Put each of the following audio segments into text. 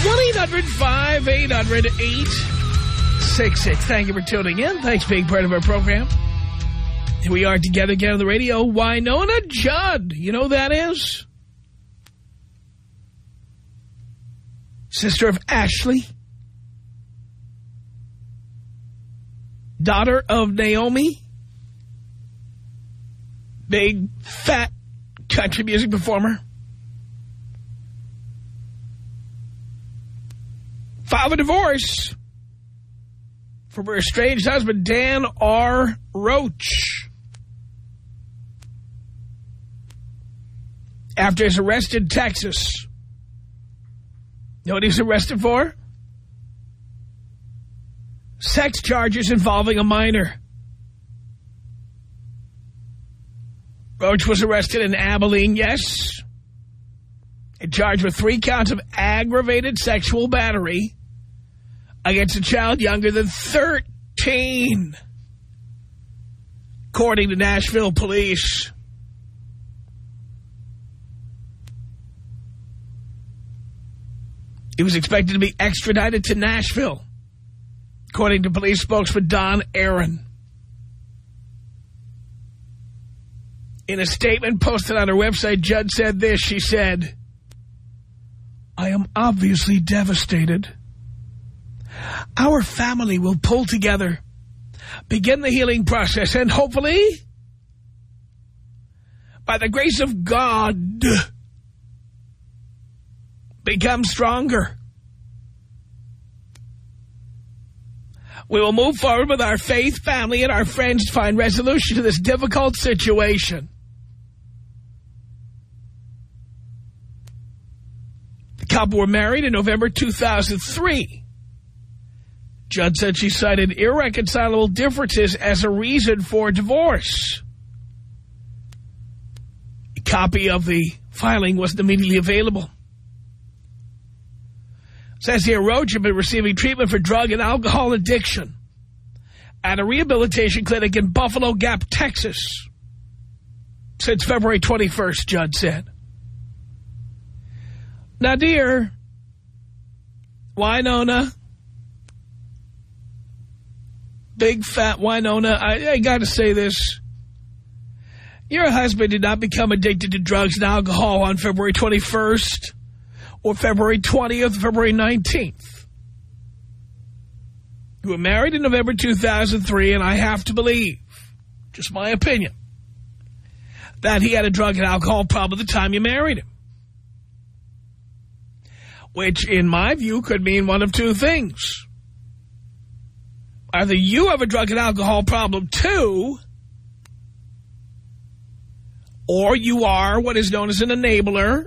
1-800-5800-866. Thank you for tuning in. Thanks for being part of our program. Here we are together again on the radio. Wynonna Judd. You know who that is? Sister of Ashley. Daughter of Naomi. Big, fat country music performer. Filed a divorce from her estranged husband, Dan R. Roach. After his arrest in Texas. You know what he was arrested for? Sex charges involving a minor. Roach was arrested in Abilene, yes. And charged with three counts of aggravated sexual battery against a child younger than 13. According to Nashville police. He was expected to be extradited to Nashville, according to police spokesman Don Aaron. In a statement posted on her website, Judd said this. She said, I am obviously devastated. Our family will pull together, begin the healing process, and hopefully, by the grace of God, become stronger. We will move forward with our faith, family, and our friends to find resolution to this difficult situation. The couple were married in November 2003. Judd said she cited irreconcilable differences as a reason for divorce. A copy of the filing wasn't immediately available. Says here, Roach had been receiving treatment for drug and alcohol addiction at a rehabilitation clinic in Buffalo Gap, Texas, since February 21st, Judd said. Now, dear, Wynonna, big fat Wynonna, I, I got to say this. Your husband did not become addicted to drugs and alcohol on February 21st or February 20th, February 19th. You were married in November 2003, and I have to believe, just my opinion, that he had a drug and alcohol problem at the time you married him. Which, in my view, could mean one of two things. Either you have a drug and alcohol problem, too, or you are what is known as an enabler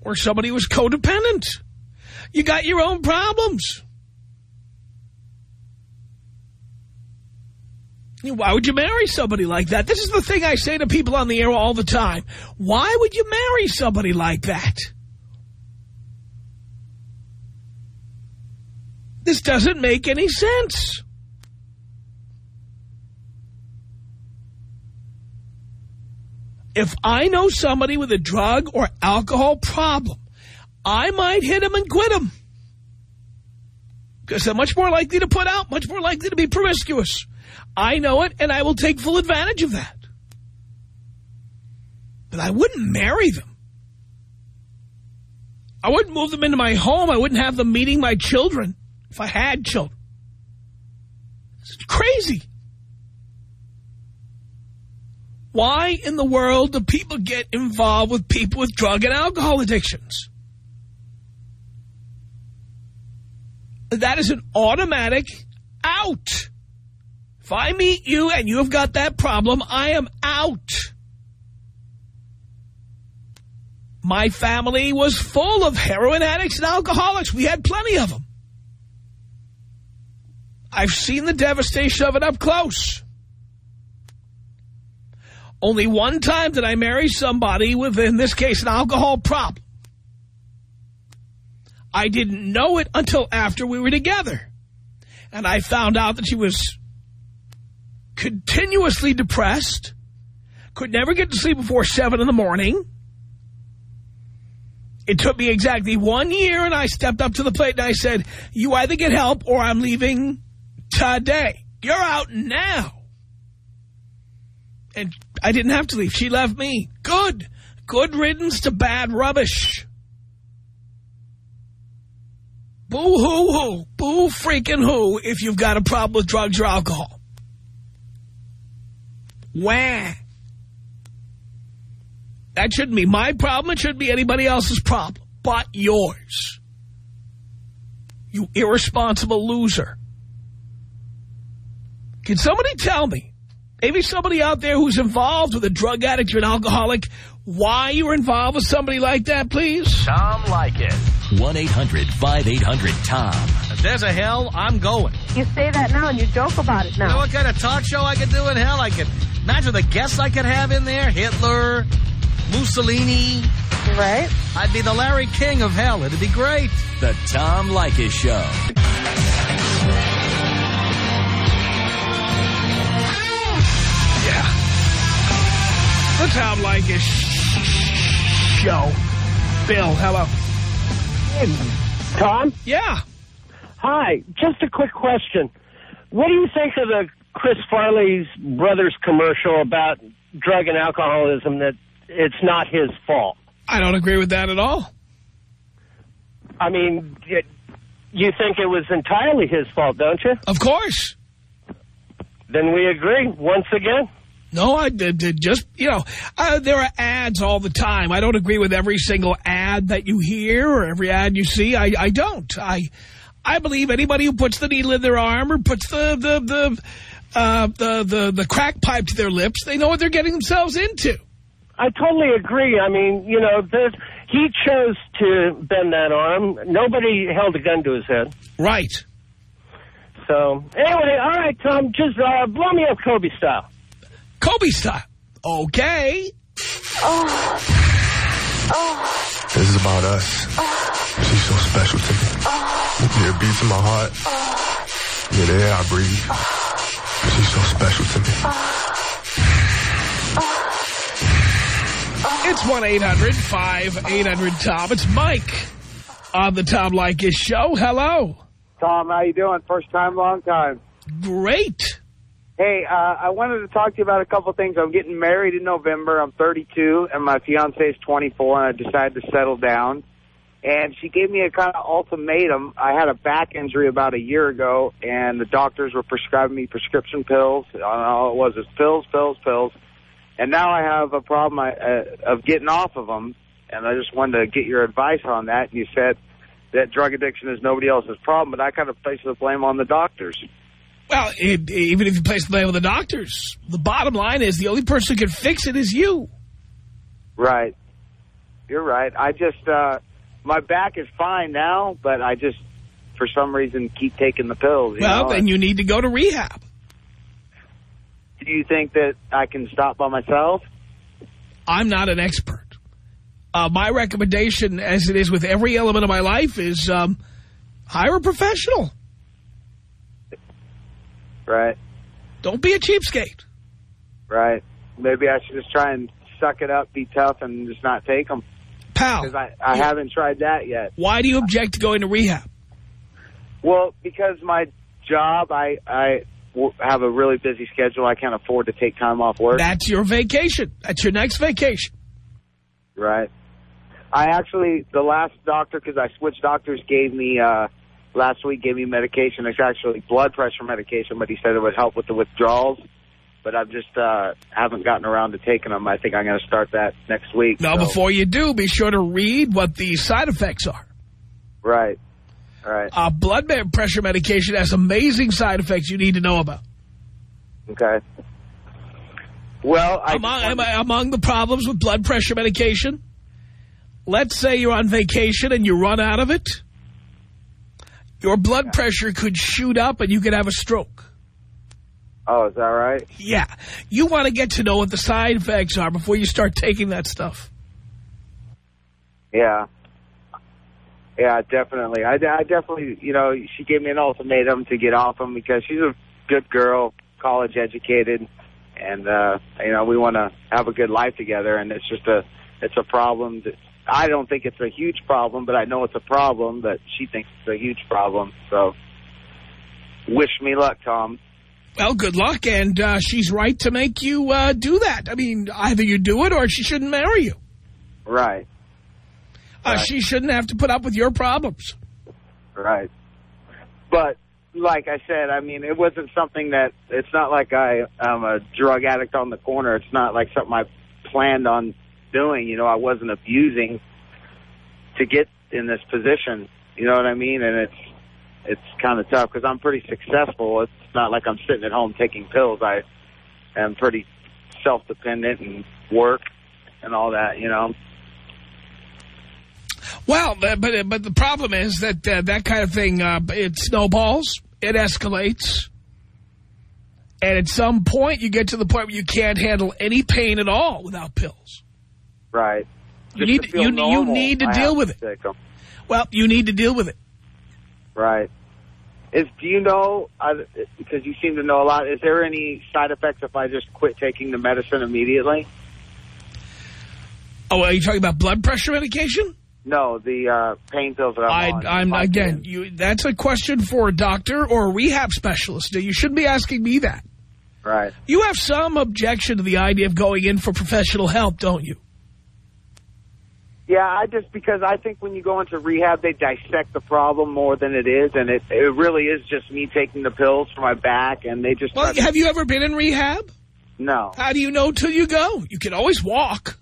or somebody who's codependent. You got your own problems. Why would you marry somebody like that? This is the thing I say to people on the air all the time. Why would you marry somebody like that? This doesn't make any sense. If I know somebody with a drug or alcohol problem, I might hit him and quit him. Because they're much more likely to put out, much more likely to be promiscuous. I know it, and I will take full advantage of that. But I wouldn't marry them. I wouldn't move them into my home. I wouldn't have them meeting my children. if I had children. It's crazy. Why in the world do people get involved with people with drug and alcohol addictions? That is an automatic out. If I meet you and you have got that problem, I am out. My family was full of heroin addicts and alcoholics. We had plenty of them. I've seen the devastation of it up close. Only one time did I marry somebody with, in this case, an alcohol problem. I didn't know it until after we were together. And I found out that she was continuously depressed, could never get to sleep before 7 in the morning, it took me exactly one year, and I stepped up to the plate and I said, you either get help or I'm leaving today. You're out now. And I didn't have to leave. She left me. Good. Good riddance to bad rubbish. Boo-hoo-hoo. Boo freaking who if you've got a problem with drugs or alcohol. Wah. That shouldn't be my problem. It shouldn't be anybody else's problem but yours. You irresponsible loser. Can somebody tell me, maybe somebody out there who's involved with a drug addict or an alcoholic, why you're involved with somebody like that, please? Tom Leykis. 1-800-5800-TOM. If there's a hell, I'm going. You say that now and you joke about it now. You know what kind of talk show I could do in hell? I could imagine the guests I could have in there. Hitler, Mussolini. Right. I'd be the Larry King of hell. It'd be great. The Tom Leykis Show. The Tom Leykis Show. Bill, hello. Tom? Yeah. Hi. Just a quick question. What do you think of the Chris Farley's Brothers commercial about drug and alcoholism that it's not his fault? I don't agree with that at all. I mean, it, you think it was entirely his fault, don't you? Of course. Then we agree once again. No, I did, did just, you know, uh, there are ads all the time. I don't agree with every single ad that you hear or every ad you see. I, I don't. I I believe anybody who puts the needle in their arm or puts the the the, uh, the the the crack pipe to their lips, they know what they're getting themselves into. I totally agree. I mean, you know, the, he chose to bend that arm. Nobody held a gun to his head. Right. So, anyway, all right, Tom, just uh, blow me up Kobe style. Kobe style. Okay. This is about us. She's so special to me. Yeah, it beats in my heart. Yeah, the air I breathe. She's so special to me. It's 1-800-5800-TOM. It's Mike on the Tom Leykis Show. Hello. Tom, how you doing? First time, long time. Great. Hey, uh, I wanted to talk to you about a couple things. I'm getting married in November. I'm 32, and my fiance is 24, and I decided to settle down. And she gave me a kind of ultimatum. I had a back injury about a year ago, and the doctors were prescribing me prescription pills. All it was is pills, pills, pills. And now I have a problem I, uh, of getting off of them, and I just wanted to get your advice on that. And you said that drug addiction is nobody else's problem, but I kind of place the blame on the doctors. Well, it, even if you place the blame on the doctors, the bottom line is the only person who can fix it is you. Right. You're right. I just, uh, my back is fine now, but I just, for some reason, keep taking the pills. You Well, know? then you need to go to rehab. Do you think that I can stop by myself? I'm not an expert. Uh, my recommendation, as it is with every element of my life, is um, hire a professional. Right. Don't be a cheapskate. Right. Maybe I should just try and suck it up, be tough, and just not take them. Pal, Because I, I haven't tried that yet. why do you object to going to rehab? Well, because my job, I, I have a really busy schedule. I can't afford to take time off work. That's your vacation. That's your next vacation. Right. I actually, the last doctor, because I switched doctors, gave me uh, last week gave me medication. It's actually blood pressure medication, but he said it would help with the withdrawals. But I've just uh, haven't gotten around to taking them. I think I'm going to start that next week. Now, so- before you do, be sure to read what the side effects are. Right. Right. Uh, blood pressure medication has amazing side effects you need to know about. Okay. Well, I Among, among the problems with blood pressure medication, let's say you're on vacation and you run out of it. Your blood pressure could shoot up and you could have a stroke. oh, is that right? Yeah. You want to get to know what the side effects are before you start taking that stuff. Yeah. Yeah, definitely. I, I definitely, you know, she gave me an ultimatum to get off him because she's a good girl, college educated, and uh, you know, we want to have a good life together. And it's just a, it's a problem that I don't think it's a huge problem, but I know it's a problem that she thinks it's a huge problem. So, wish me luck, Tom. Well, good luck, and uh, she's right to make you uh, do that. I mean, either you do it or she shouldn't marry you. Right. Uh, Right. She shouldn't have to put up with your problems. Right. But like I said, I mean, it wasn't something that it's not like I, I am a drug addict on the corner. It's not like something I planned on doing. You know, I wasn't abusing to get in this position. You know what I mean? And it's it's kind of tough because I'm pretty successful. It's not like I'm sitting at home taking pills. I am pretty self-dependent and work and all that. You know. Well, but but, the problem is that uh, that kind of thing, uh, it snowballs, it escalates. And at some point, you get to the point where you can't handle any pain at all without pills. Right. You need- to you- you need to I deal with it. take 'em. Well, you need to deal with it. Right. Is do you know uh, because you seem to know a lot? Is there any side effects if I just quit taking the medicine immediately? Oh, are you talking about blood pressure medication? No, the uh, pain pills that I, I'm on. I'm again. You, that's a question for a doctor or a rehab specialist. You shouldn't be asking me that. Right. You have some objection to the idea of going in for professional help, don't you? Yeah, I just because I think when you go into rehab, they dissect the problem more than it is, and it it really is just me taking the pills for my back, and they just Well, have you ever been in rehab? no. How do you know till you go? You can always walk.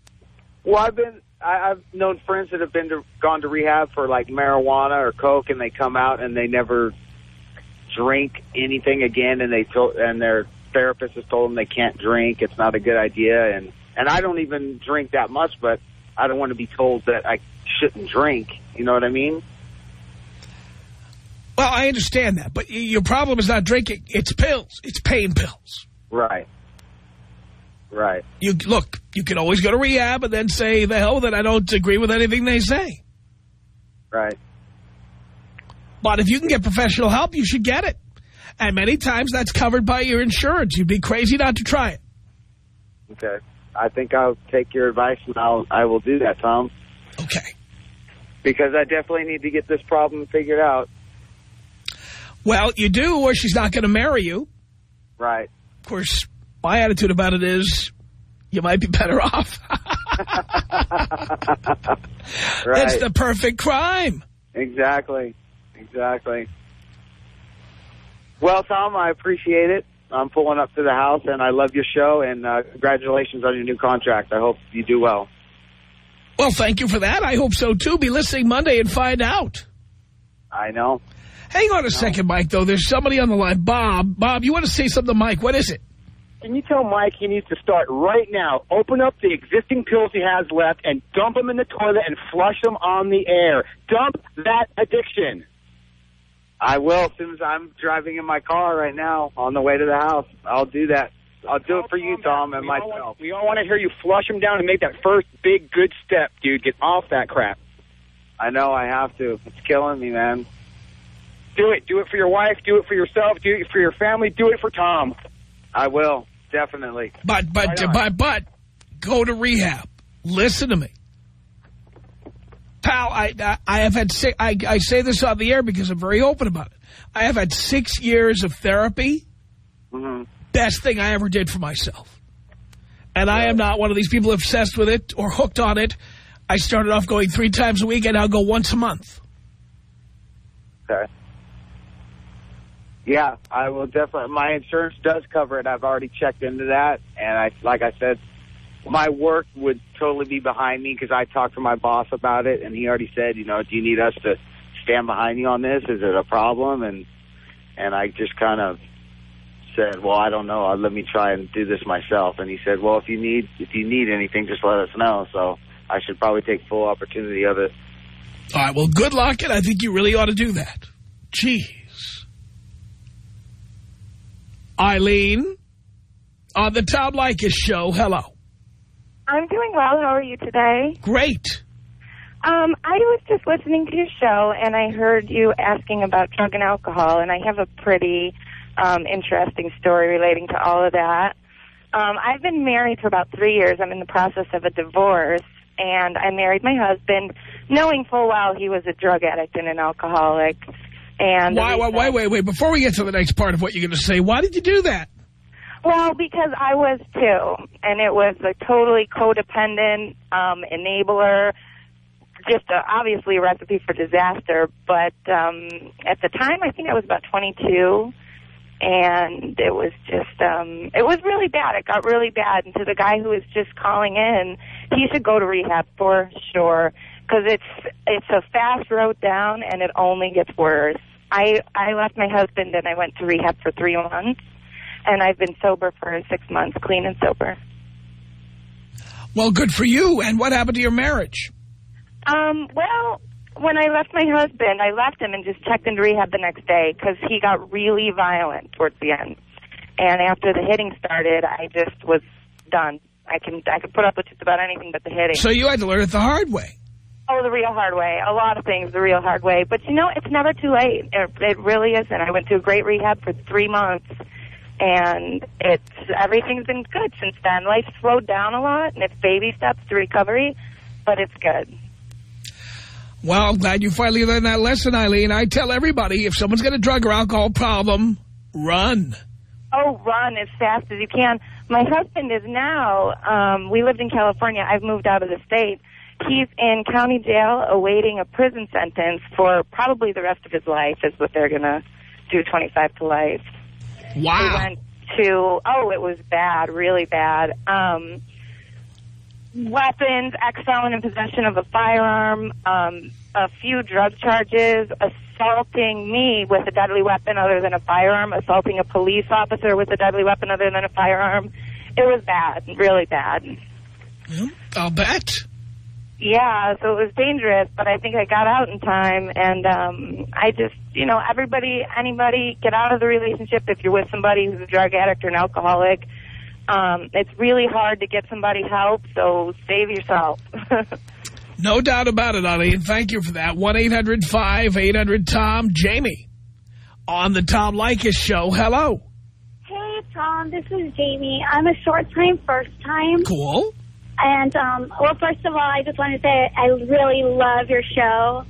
Well, I've been I, I've known friends that have been to gone to rehab for like marijuana or coke, and they come out and they never drink anything again, and they told and their therapist has told them they can't drink. It's not a good idea, and and I don't even drink that much, but I don't want to be told that I shouldn't drink. You know what I mean? Well, I understand that, but your problem is not drinking. It's pills. It's pain pills. Right. Right. You Look, you can always go to rehab and then say, the hell with it, I don't agree with anything they say. Right. But if you can get professional help, you should get it. And many times that's covered by your insurance. You'd be crazy not to try it. Okay. I think I'll take your advice and I'll I will do that, Tom, Okay. because I definitely need to get this problem figured out. Well, you do, or she's not going to marry you. Right. Of course, my attitude about it is you might be better off. Right. It's the perfect crime. Exactly. Exactly. Well, Tom, I appreciate it. I'm pulling up to the house, and I love your show, and uh, congratulations on your new contract. I hope you do well. Well, thank you for that. I hope so, too. Be listening Monday and find out. I know. Hang on a second, Mike, though. There's somebody on the line. Bob, Bob, you want to say something to Mike. What is it? Can you tell Mike he needs to start right now? Open up the existing pills he has left and dump them in the toilet and flush them on the air. Dump that addiction. I will as soon as I'm driving in my car right now on the way to the house. I'll do that. I'll do it for you, Tom, and we all, myself. want, we all want to hear you flush them down and make that first big good step, dude. Get off that crap. I know I have to. It's killing me, man. Do it. Do it for your wife. Do it for yourself. Do it for your family. Do it for Tom. I will, definitely. But, but, Right on. but, but, go to rehab. Listen to me. Pal, I, I, I have had six, I, I say this on the air because I'm very open about it. I have had six years of therapy. hmm Best thing I ever did for myself. And I am not one of these people obsessed with it or hooked on it. I started off going three times a week and I'll go once a month. Okay. Yeah, I will definitely. My insurance does cover it. I've already checked into that, and I, like I said, my work would totally be behind me because I talked to my boss about it, and he already said, you know, do you need us to stand behind you on this? Is it a problem? And and I just kind of said, well, I don't know. I let me try and do this myself. And he said, well, if you need if you need anything, just let us know. So I should probably take full opportunity of it. All right, well, good luck, and I think you really ought to do that. Jeez. Eileen, on the Tom Leykis show, hello. I'm doing well. How are you today? Great. Um, I was just listening to your show, and I heard you asking about drug and alcohol, and I have a pretty um, interesting story relating to all of that. Um, I've been married for about three years. I'm in the process of a divorce, and I married my husband knowing full well he was a drug addict and an alcoholic. And Why, why, wait, wait, wait. Before we get to the next part of what you're going to say, why did you do that? Well, because I was too, and it was a totally codependent um, enabler, just a, obviously a recipe for disaster. But um, at the time, I think I was about 22, and it was just, um, it was really bad. It got really bad. And to the guy who was just calling in, he should go to rehab for sure, because it's it's a fast road down, and it only gets worse. I I left my husband and I went to rehab for three months and I've been sober for six months, clean and sober. Well, good for you. And what happened to your marriage? Um, well, when I left my husband, I left him and just checked into rehab the next day because he got really violent towards the end. And after the hitting started, I just was done. I can I could put up with just about anything but the hitting. So you had to learn it the hard way. Oh, the real hard way. A lot of things the real hard way. But, you know, it's never too late. It, it really isn't. I went to a great rehab for three months and it's everything's been good since then. Life slowed down a lot, and it's baby steps to recovery, but it's good. Well, I'm glad you finally learned that lesson, Eileen. I tell everybody, if someone's got a drug or alcohol problem, run. Oh, run as fast as you can. My husband is now, um, we lived in California. I've moved out of the state. He's in county jail awaiting a prison sentence for probably the rest of his life is what they're going to do 25 to life. Wow. We went to, oh, it was bad, really bad. Um, weapons, ex-felon in possession of a firearm, um, a few drug charges, assaulting me with a deadly weapon other than a firearm, assaulting a police officer with a deadly weapon other than a firearm. It was bad, really bad. I'll bet. Yeah, so it was dangerous, but I think I got out in time, and um, I just, you know, everybody, anybody, get out of the relationship if you're with somebody who's a drug addict or an alcoholic. Um, it's really hard to get somebody help, so save yourself. no doubt about it, Eileen. Thank you for that. 1-800-5800-TOM. Jamie on the Tom Leykis show. Hello. Hey, Tom. This is Jamie. I'm a short-time first-time. Cool. And, um, well, first of all, I just want to say I really love your show.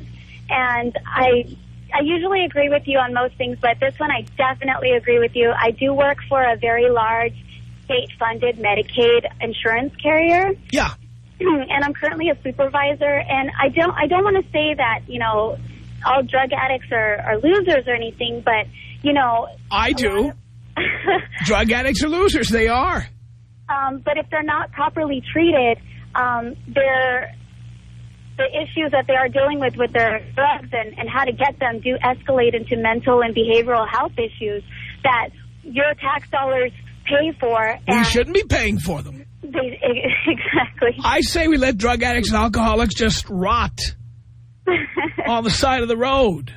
And I I usually agree with you on most things, but this one I definitely agree with you. I do work for a very large state-funded Medicaid insurance carrier. Yeah. And I'm currently a supervisor, and I don't I don't want to say that, you know, all drug addicts are, are losers or anything, but, you know... I do. drug addicts are losers. They are. Um, but if they're not properly treated, um, they're, the issues that they are dealing with with their drugs and, and how to get them do escalate into mental and behavioral health issues that your tax dollars pay for. We shouldn't be paying for them. They, exactly. I say we let drug addicts and alcoholics just rot on the side of the road.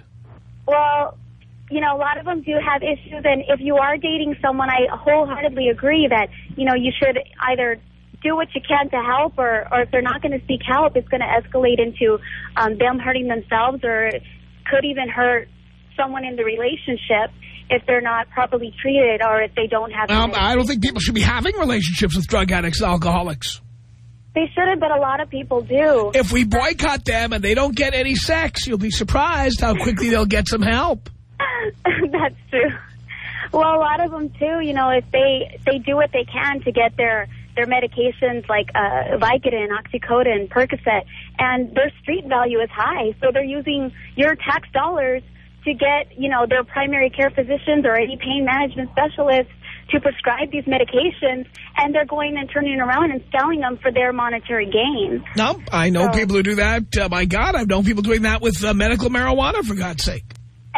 Well, you know, a lot of them do have issues, and if you are dating someone, I wholeheartedly agree that, you know, you should either do what you can to help, or, or if they're not going to seek help, it's going to escalate into um, them hurting themselves, or could even hurt someone in the relationship if they're not properly treated, or if they don't have... Um, I don't think people should be having relationships with drug addicts and alcoholics. They shouldn't, but a lot of people do. If we boycott them and they don't get any sex, you'll be surprised how quickly they'll get some help. That's true. Well, a lot of them, too, you know, if they, they do what they can to get their, their medications like uh, Vicodin, Oxycodone, Percocet, and their street value is high. So they're using your tax dollars to get, you know, their primary care physicians or any pain management specialists to prescribe these medications, and they're going and turning around and selling them for their monetary gain. No, I know So- people who do that. Uh, my God, I've known people doing that with uh, medical marijuana, for God's sake.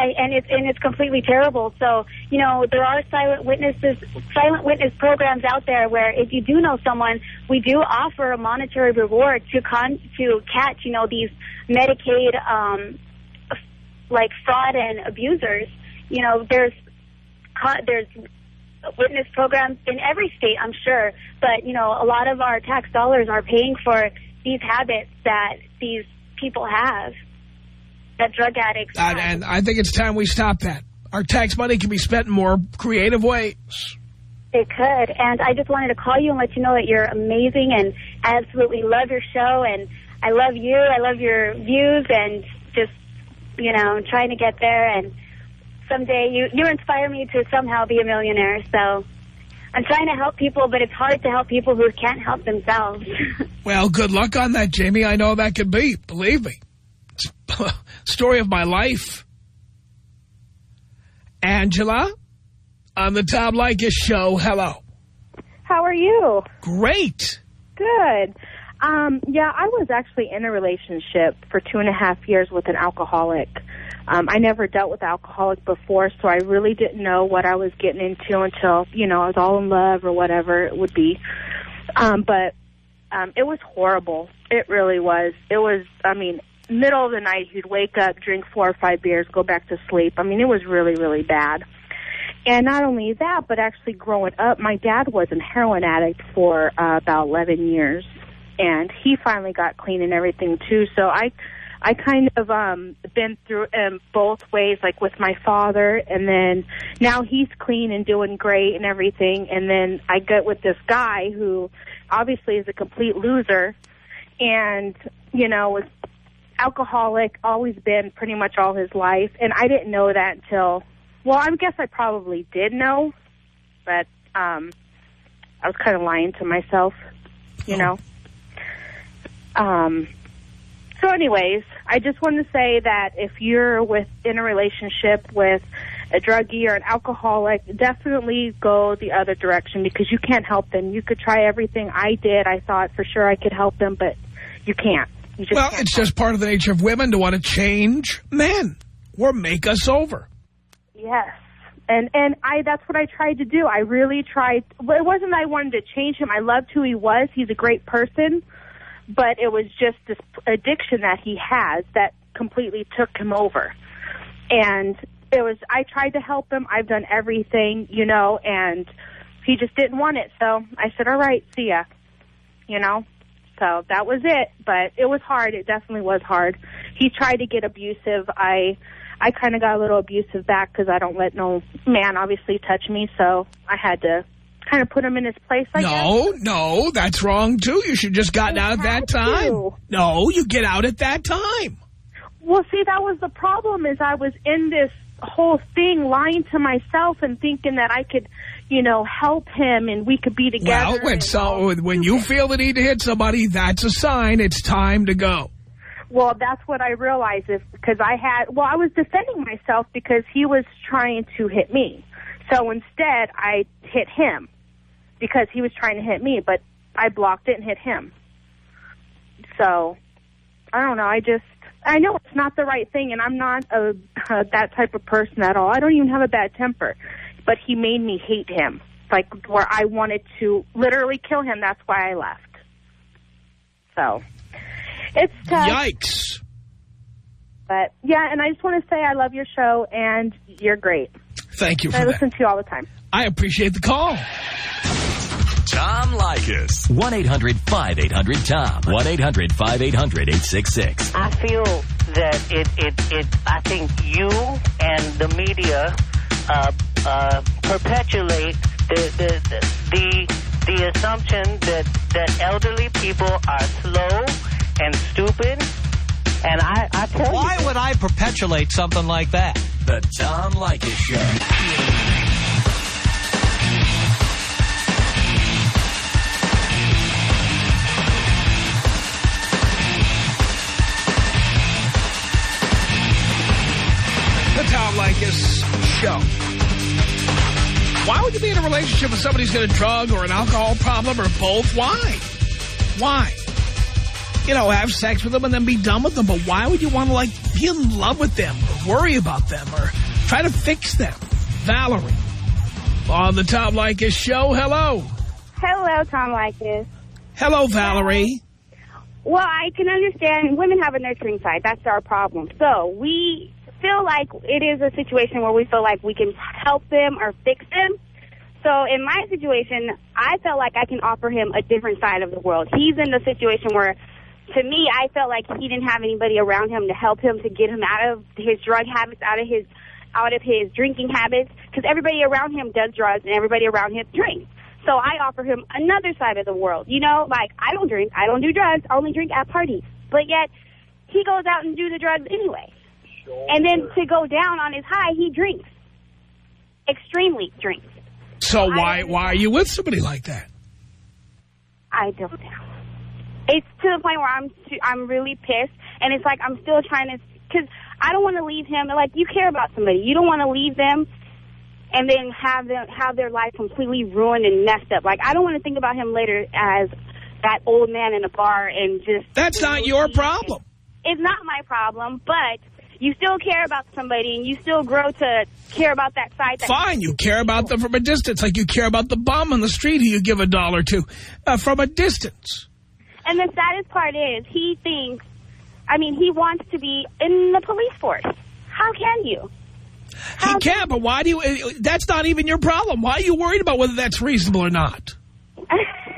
And, it's and it's completely terrible. So you know there are silent witnesses, silent witness programs out there where if you do know someone, we do offer a monetary reward to con to catch you know these Medicaid um, like fraud and abusers. You know there's there's witness programs in every state, I'm sure, but you know a lot of our tax dollars are paying for these habits that these people have. That drug addicts And, have. and I think it's time we stop that. Our tax money can be spent in more creative ways. It could. And I just wanted to call you and let you know that you're amazing and I absolutely love your show and I love you. I love your views and just, you know, trying to get there and someday you, you inspire me to somehow be a millionaire. So I'm trying to help people, but it's hard to help people who can't help themselves. Well, good luck on that, Jamie. I know that can be. Believe me. Story of my life. Angela, on the Tom Leykis show. Hello. How are you? Great. Good. Um, yeah, I was actually in a relationship for two and a half years with an alcoholic. Um, I never dealt with alcoholic before, so I really didn't know what I was getting into until, you know, I was all in love or whatever it would be. Um, but um, it was horrible. It really was. It was, I mean, middle of the night, he'd wake up, drink four or five beers, go back to sleep. I mean, it was really, really bad. And not only that, but actually growing up, my dad was a heroin addict for uh, about 11 years. And he finally got clean and everything too. So I, I kind of um been through um both ways, like with my father, and then now he's clean and doing great and everything. And then I get with this guy who obviously is a complete loser, and you know was alcoholic, always been pretty much all his life. And I didn't know that until, well, I guess I probably did know, but um I was kind of lying to myself, you know. Um, so anyways, I just want to say that if you're with in a relationship with a druggie or an alcoholic, definitely go the other direction because you can't help them. You could try everything I did. I thought for sure I could help them, but you can't. Well, it's just part of the nature of women to want to change men or make us over. Yes. And and I that's what I tried to do. I really tried well, it wasn't that I wanted to change him. I loved who he was. He's a great person. But it was just this addiction that he has that completely took him over. And it was I tried to help him. I've done everything, you know, and he just didn't want it. So I said, "All right, see ya." You know? So that was it, but it was hard. It definitely was hard. He tried to get abusive. I I kind of got a little abusive back because I don't let no man obviously touch me, so I had to kind of put him in his place. I guess. No, no, that's wrong, too. You should just gotten out at that time. to. No, you get out at that time. Well, see, that was the problem. Is I was in this whole thing, lying to myself and thinking that I could, you know, help him and we could be together. Well, when, so, when you feel the need to hit somebody, that's a sign it's time to go. Well, that's what I realized is because I had, well, I was defending myself because he was trying to hit me. So instead, I hit him because he was trying to hit me, but I blocked it and hit him. So, I don't know. I just, I know it's not the right thing, and I'm not a, uh, that type of person at all. I don't even have a bad temper, but he made me hate him, like where I wanted to literally kill him. That's why I left. So, it's tough. Yikes. But yeah, and I just want to say I love your show and you're great. Thank you I for listen that. to you all the time. I appreciate the call. Tom Leykis. 1-800-5800-TOM. 1-800-5800-866. I feel that it, it, it, I think you and the media uh, uh, perpetuate the, the, the, the assumption that, that elderly people are slow and stupid. And I, I tell Why you. would I perpetuate something like that? The Tom Leykis Show. The Tom Leykis Show. Why would you be in a relationship with somebody who's got a drug or an alcohol problem or both? Why? Why? You know, have sex with them and then be done with them. But why would you want to, like, be in love with them or worry about them or try to fix them? Valerie, on the Tom Leykis Show, hello. Hello, Tom Leykis. Hello, Valerie. Well, I can understand women have a nurturing side. That's our problem. So we feel like it is a situation where we feel like we can help them or fix them. So in my situation, I felt like I can offer him a different side of the world. He's in the situation where, to me, I felt like he didn't have anybody around him to help him to get him out of his drug habits, out of his out of his drinking habits, because everybody around him does drugs and everybody around him drinks. So I offer him another side of the world. You know, like I don't drink, I don't do drugs, I only drink at parties. But yet he goes out and do the drugs anyway. And then to go down on his high, he drinks. Extremely drinks. So why why are you with somebody like that? I don't know. It's to the point where I'm too, I'm really pissed, and it's like I'm still trying to because I don't want to leave him. Like you care about somebody, you don't want to leave them, and then have them have their life completely ruined and messed up. Like I don't want to think about him later as that old man in a bar and just. That's not your problem. It's not my problem, but you still care about somebody, and you still grow to care about that side. That Fine, you care about them from a distance, like you care about the bum on the street who you give a dollar to uh, from a distance. And the saddest part is he thinks, I mean, he wants to be in the police force. How can you? he can, but why do you... uh, That's not even your problem. Why are you worried about whether that's reasonable or not?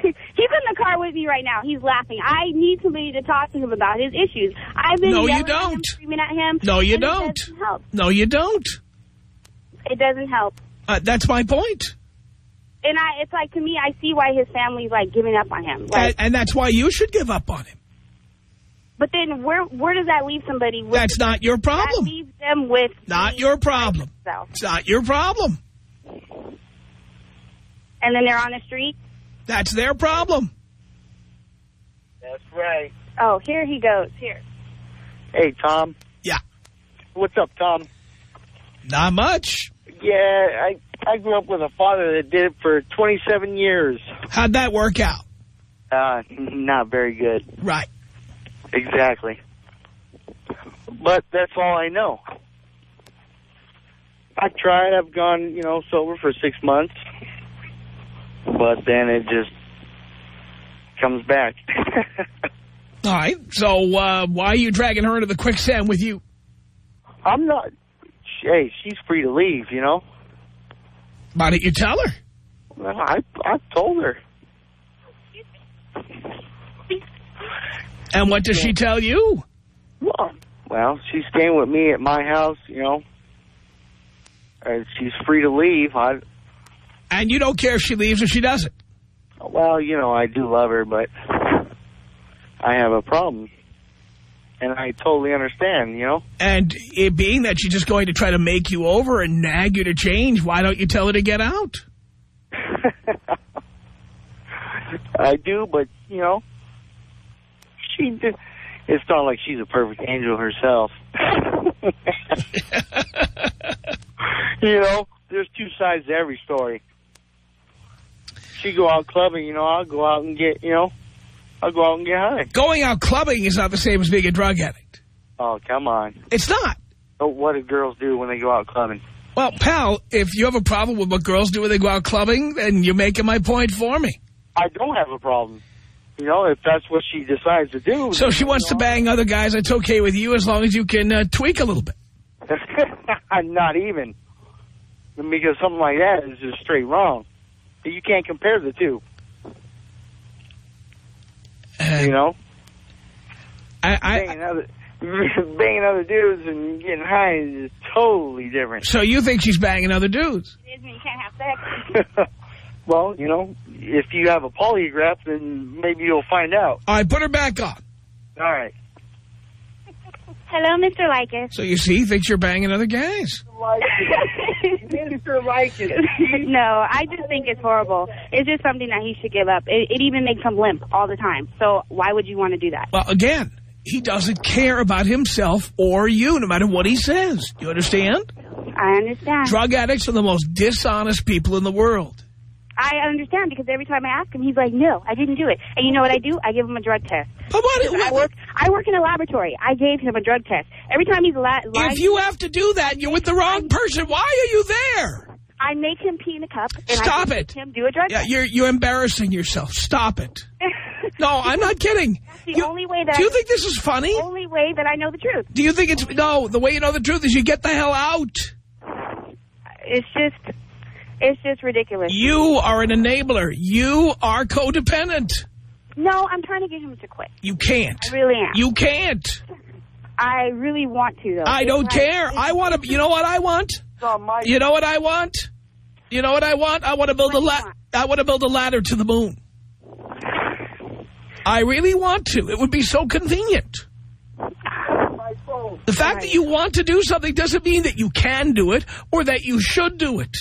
He's in the car with me right now. He's laughing. I need somebody to talk to him about his issues. I've been No, you yelling at him, don't. screaming at him. No, you don't. doesn't help. No, you don't. It doesn't help. Uh, that's my point. And I, it's like, to me, I see why his family's, like, giving up on him. Like, And, and that's why you should give up on him. but then where where does that leave somebody with? That's not your That problem. leaves them with... Not your problem. It's not your problem. And then they're on the street? That's their problem. That's right. Oh, here he goes. Here. Hey, Tom. Yeah. What's up, Tom? Not much. Yeah, I I grew up with a father that did it for 27 years. How'd that work out? Uh, not very good. Right. Exactly. But that's all I know. I tried. I've gone, you know, sober for six months. But then it just comes back. All right. So uh, why are you dragging her into the quicksand with you? I'm not... Hey, she's free to leave, you know? Why don't you tell her? Well, I, I told her. And what does she tell you? Well, well, she's staying with me at my house, you know. And she's free to leave. I, And you don't care if she leaves or she doesn't. well, you know, I do love her, but I have a problem. And I totally understand, you know. And it being that she's just going to try to make you over and nag you to change, why don't you tell her to get out? I do, but, you know, she did, it's not like she's a perfect angel herself. you know, there's two sides to every story. She go out clubbing, you know, I'll go out and get, you know, I'll go out and get high. Going out clubbing is not the same as being a drug addict. Oh, come on. It's not. What do girls do when they go out clubbing? Well, pal, if you have a problem with what girls do when they go out clubbing, then you're making my point for me. I don't have a problem. You know, if that's what she decides to do. So she wants to bang other guys. It's okay with you as long as you can uh, tweak a little bit. Not even. Because something like that is just straight wrong. You can't compare the two. You know? I, I, banging, other, banging other dudes and getting high is totally different. So you think she's banging other dudes? It is when you can't have sex. well, you know, if you have a polygraph, then maybe you'll find out. All right, put her back on. All right. Hello, Mr. Leykis. So you see, he thinks you're banging other guys. Mr. Leykis. no, I just think it's horrible. It's just something that he should give up. It, it even makes him limp all the time. So why would you want to do that? Well, again, he doesn't care about himself or you, no matter what he says. You understand? I understand. Drug addicts are the most dishonest people in the world. I understand because every time I ask him, he's like, "No, I didn't do it." And you know what I do? I give him a drug test. But what? Because I work. I work in a laboratory. I gave him a drug test. Every time he's lying, If you have to do that, you're with the wrong person. Why are you there? I make him pee in a cup. And Stop I it. Make him do a drug Yeah, test. you're you're embarrassing yourself. Stop it. No, I'm not kidding. That's the only way that. Do you I, think this is funny? The Only way that I know the truth. Do you think it's no? The way you know the truth is you get the hell out. It's just, it's just ridiculous. You are an enabler. You are codependent. No, I'm trying to get him to quit. You can't. I really am. You can't. I really want to though. I It's don't like- care. I want to. You know what I want? You know what I want? You know what I want? I want to build a la I want to build a ladder to the moon. I really want to. It would be so convenient. The fact that you want to do something doesn't mean that you can do it or that you should do it.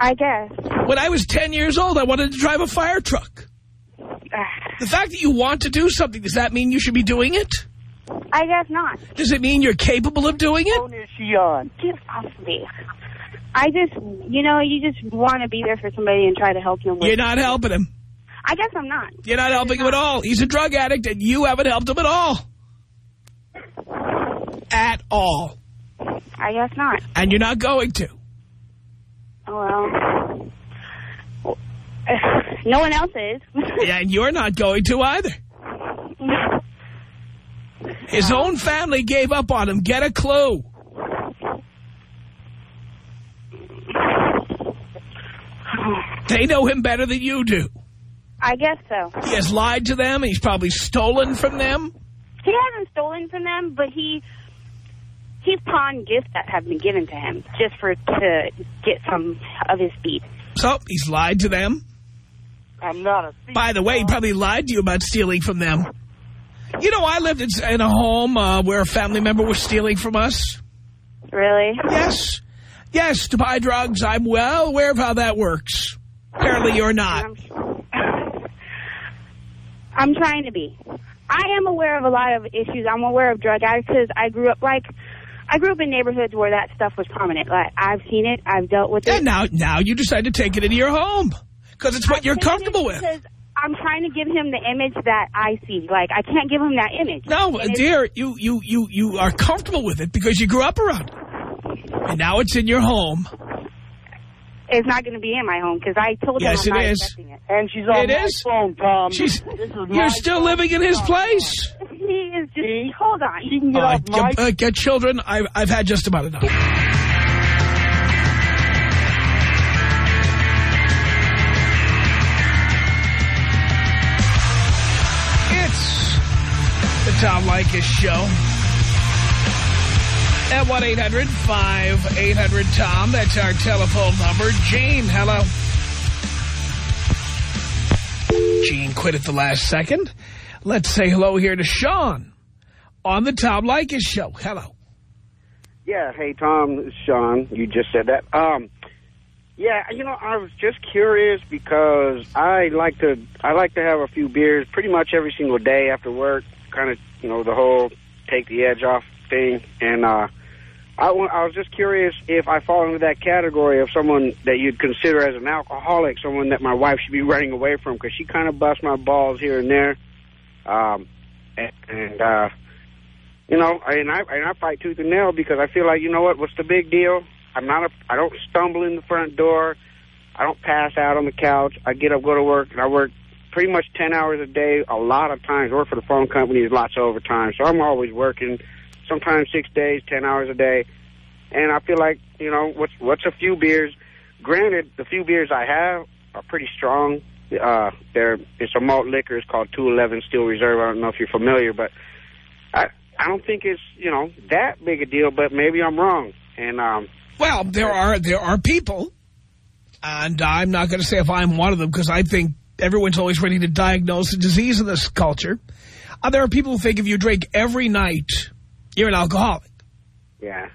I guess. When I was 10 years old, I wanted to drive a fire truck. Ah. The fact that you want to do something, does that mean you should be doing it? I guess not. Does it mean you're capable of doing it? is she on? Get off me. I just, you know, you just want to be there for somebody and try to help them. With You're not helping him. I guess I'm not. You're not helping him at all. He's a drug addict, and you haven't helped him at all. At all. I guess not. And you're not going to. Well, no one else is. And you're not going to either. His own family gave up on him. Get a clue. They know him better than you do. I guess so. He has lied to them. He's probably stolen from them. He hasn't stolen from them, but he he's pawned gifts that have been given to him just for to get some of his speed. So he's lied to them. I'm not a By the way, he probably lied to you about stealing from them. You know, I lived in, in a home uh, where a family member was stealing from us. Really? Yes. Yes, to buy drugs. I'm well aware of how that works. Apparently you're not. I'm trying to be. I am aware of a lot of issues. I'm aware of drug addicts because I grew up like I grew up in neighborhoods where that stuff was prominent. Like I've seen it, I've dealt with it. And now, now you decide to take it into your home because it's what you're comfortable with. Because I'm trying to give him the image that I see. Like I can't give him that image. No, And dear, you, you, you, you are comfortable with it because you grew up around it. And now it's in your home. It's not going to be in my home because I told Yes, him I'm it not is. it. And she's on It my is. phone, Tom. She's, This is you're still living in his place. He is just. Hold on. She can get Uh, off my... uh, get children. I've, I've had just about enough. It's the Tom Leykis Show. At 1-800-5800-TOM. That's our telephone number. Jane, hello. Gene quit at the last second. Let's say hello here to Sean on the Tom Leykis Show. Hello. Yeah, hey Tom, Sean. You just said that. Um, yeah, you know, I was just curious because I like to I like to have a few beers pretty much every single day after work. Kind of, you know, the whole take the edge off thing. And uh, I I was just curious if I fall into that category of someone that you'd consider as an alcoholic, someone that my wife should be running away from because she kind of busts my balls here and there. Um, and, and uh, you know, and I and I fight tooth and nail because I feel like you know what? What's the big deal? I'm not a. I don't stumble in the front door. I don't pass out on the couch. I get up, go to work, and I work pretty much ten hours a day. A lot of times, work for the phone company lots of overtime, so I'm always working. Sometimes six days, ten hours a day, and I feel like you know what's what's a few beers. Granted, the few beers I have are pretty strong. Uh, they're it's a malt liquor. It's called 211 Steel Reserve. I don't know if you're familiar, but I I don't think it's you know that big a deal. But maybe I'm wrong. And um, Well, there are there are people, and I'm not going to say if I'm one of them because I think everyone's always ready to diagnose a disease in this culture. Uh, there are people who think if you drink every night, you're an alcoholic. yeah,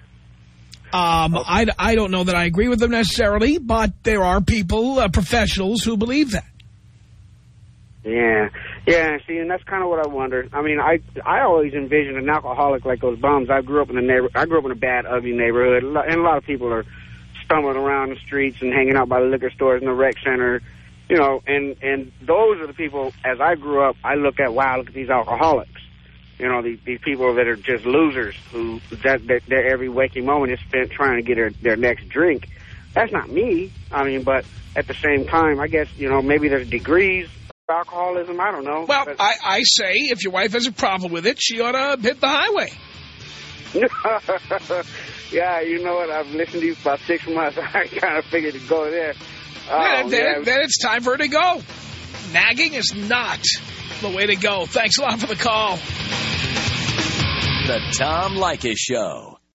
Um, I, I don't know that I agree with them necessarily, but there are people, uh, professionals, who believe that. Yeah, Yeah, see, and that's kind of what I wondered. I mean, I I always envisioned an alcoholic like those bums. I grew up in a neighbor. I grew up in a bad, ugly neighborhood, and a lot of people are stumbling around the streets and hanging out by the liquor stores and the rec center, you know. And and those are the people. As I grew up, I look at wow, look at these alcoholics. You know, these, these people that are just losers who that, that their every waking moment is spent trying to get their their next drink. That's not me. I mean, but at the same time, I guess you know maybe there's degrees alcoholism. I don't know. Well, I, I say if your wife has a problem with it, she ought to hit the highway. yeah, you know what? I've listened to you for about six months. I kind of figured to go there. Oh, then, then, yeah. then it's time for her to go. Nagging is not the way to go. Thanks a lot for the call. The Tom Leykis Show.